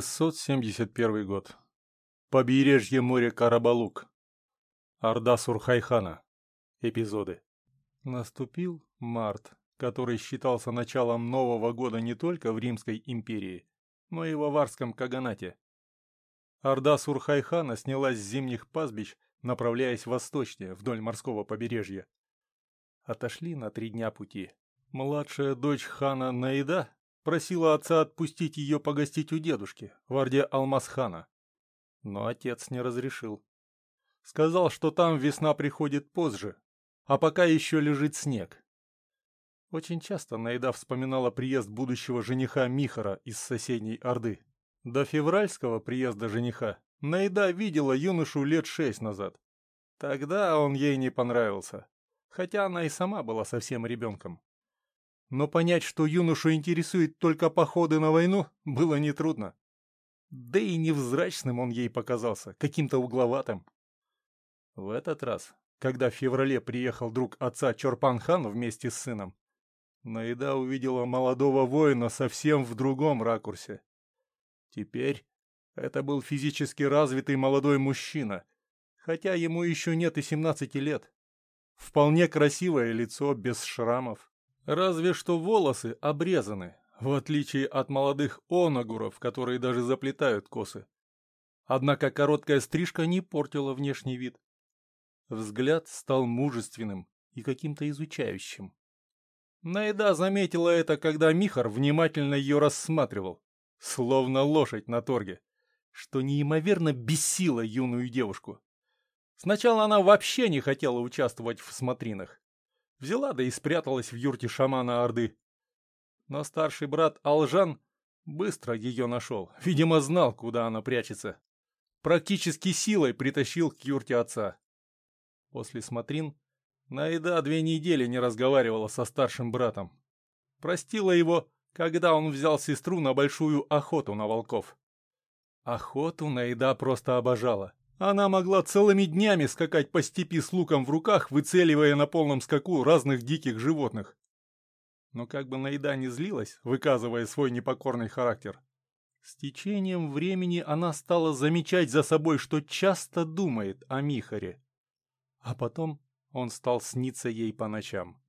671 год. Побережье моря Карабалук. Орда Сурхайхана. Эпизоды. Наступил март, который считался началом Нового года не только в Римской империи, но и в Аварском Каганате. Орда Сурхайхана снялась с зимних пастбищ, направляясь восточнее, вдоль морского побережья. Отошли на три дня пути. Младшая дочь хана Наида Просила отца отпустить ее погостить у дедушки, в Орде Алмазхана. Но отец не разрешил. Сказал, что там весна приходит позже, а пока еще лежит снег. Очень часто Наида вспоминала приезд будущего жениха Михара из соседней Орды. До февральского приезда жениха Наида видела юношу лет шесть назад. Тогда он ей не понравился, хотя она и сама была совсем ребенком но понять, что юношу интересует только походы на войну, было нетрудно. Да и невзрачным он ей показался, каким-то угловатым. В этот раз, когда в феврале приехал друг отца Чорпан-хан вместе с сыном, Наида увидела молодого воина совсем в другом ракурсе. Теперь это был физически развитый молодой мужчина, хотя ему еще нет и 17 лет. Вполне красивое лицо без шрамов, Разве что волосы обрезаны, в отличие от молодых онагуров, которые даже заплетают косы. Однако короткая стрижка не портила внешний вид. Взгляд стал мужественным и каким-то изучающим. Найда заметила это, когда Михар внимательно ее рассматривал, словно лошадь на торге, что неимоверно бесило юную девушку. Сначала она вообще не хотела участвовать в смотринах. Взяла да и спряталась в юрте шамана Орды. Но старший брат Алжан быстро ее нашел. Видимо, знал, куда она прячется. Практически силой притащил к юрте отца. После смотрин Наида две недели не разговаривала со старшим братом. Простила его, когда он взял сестру на большую охоту на волков. Охоту Наида просто обожала. Она могла целыми днями скакать по степи с луком в руках, выцеливая на полном скаку разных диких животных. Но как бы Наида не злилась, выказывая свой непокорный характер, с течением времени она стала замечать за собой, что часто думает о Михаре. А потом он стал сниться ей по ночам.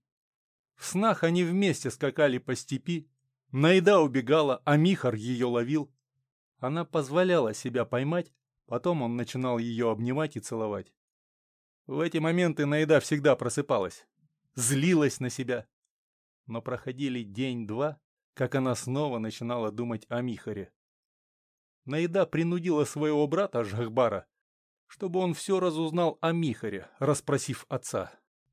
В снах они вместе скакали по степи, Наида убегала, а Михар ее ловил. Она позволяла себя поймать, Потом он начинал ее обнимать и целовать. В эти моменты Наида всегда просыпалась, злилась на себя. Но проходили день-два, как она снова начинала думать о Михаре. Наида принудила своего брата Жахбара, чтобы он все разузнал о Михаре, расспросив отца.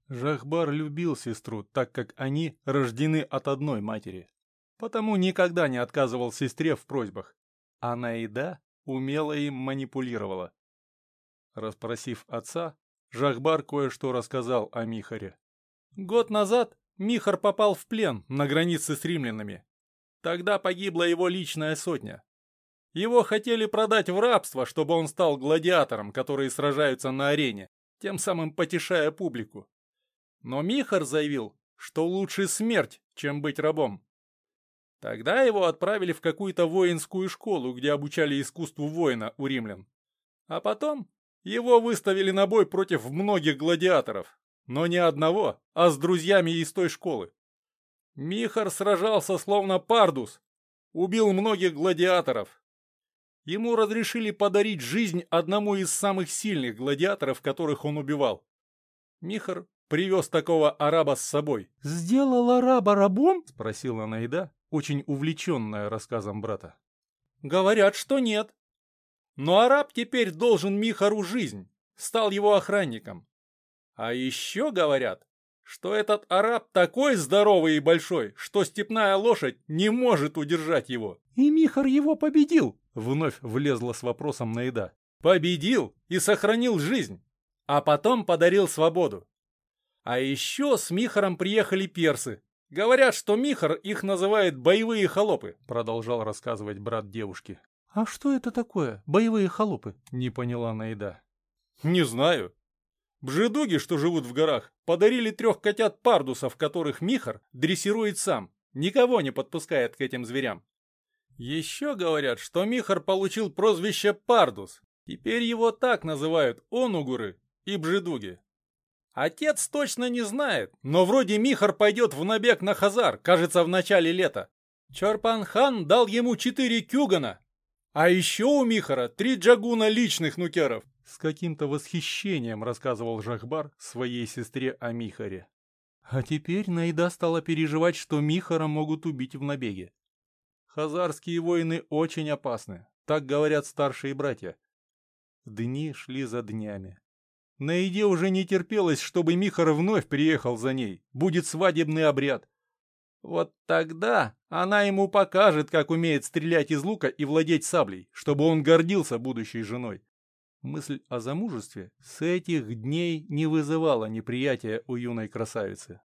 Жахбар любил сестру, так как они рождены от одной матери. Потому никогда не отказывал сестре в просьбах. А Наида умело им манипулировала. Распросив отца, Жахбар кое-что рассказал о Михаре. Год назад Михар попал в плен на границе с римлянами. Тогда погибла его личная сотня. Его хотели продать в рабство, чтобы он стал гладиатором, которые сражаются на арене, тем самым потешая публику. Но Михар заявил, что лучше смерть, чем быть рабом. Тогда его отправили в какую-то воинскую школу, где обучали искусству воина у римлян. А потом его выставили на бой против многих гладиаторов, но не одного, а с друзьями из той школы. Михар сражался словно пардус, убил многих гладиаторов. Ему разрешили подарить жизнь одному из самых сильных гладиаторов, которых он убивал. Михар привез такого араба с собой. «Сделал араба рабом?» — спросила Наида, очень увлеченная рассказом брата. «Говорят, что нет. Но араб теперь должен Михару жизнь, стал его охранником. А еще говорят, что этот араб такой здоровый и большой, что степная лошадь не может удержать его. И Михар его победил, вновь влезла с вопросом Наида. Победил и сохранил жизнь, а потом подарил свободу. А еще с Михаром приехали персы, Говорят, что Михар их называет боевые холопы, продолжал рассказывать брат девушки. А что это такое, боевые холопы? Не поняла Наида. Не знаю. Бжедуги, что живут в горах, подарили трех котят пардусов, которых Михар дрессирует сам, никого не подпускает к этим зверям. Еще говорят, что Михар получил прозвище Пардус. Теперь его так называют онугуры и бжедуги. Отец точно не знает, но вроде Михар пойдет в набег на Хазар, кажется, в начале лета. Чорпан-хан дал ему четыре кюгана, а еще у Михара три джагуна личных нукеров. С каким-то восхищением рассказывал Жахбар своей сестре о Михаре. А теперь Наида стала переживать, что Михара могут убить в набеге. Хазарские воины очень опасны, так говорят старшие братья. Дни шли за днями. Наиде уже не терпелось, чтобы Михар вновь приехал за ней. Будет свадебный обряд. Вот тогда она ему покажет, как умеет стрелять из лука и владеть саблей, чтобы он гордился будущей женой. Мысль о замужестве с этих дней не вызывала неприятия у юной красавицы.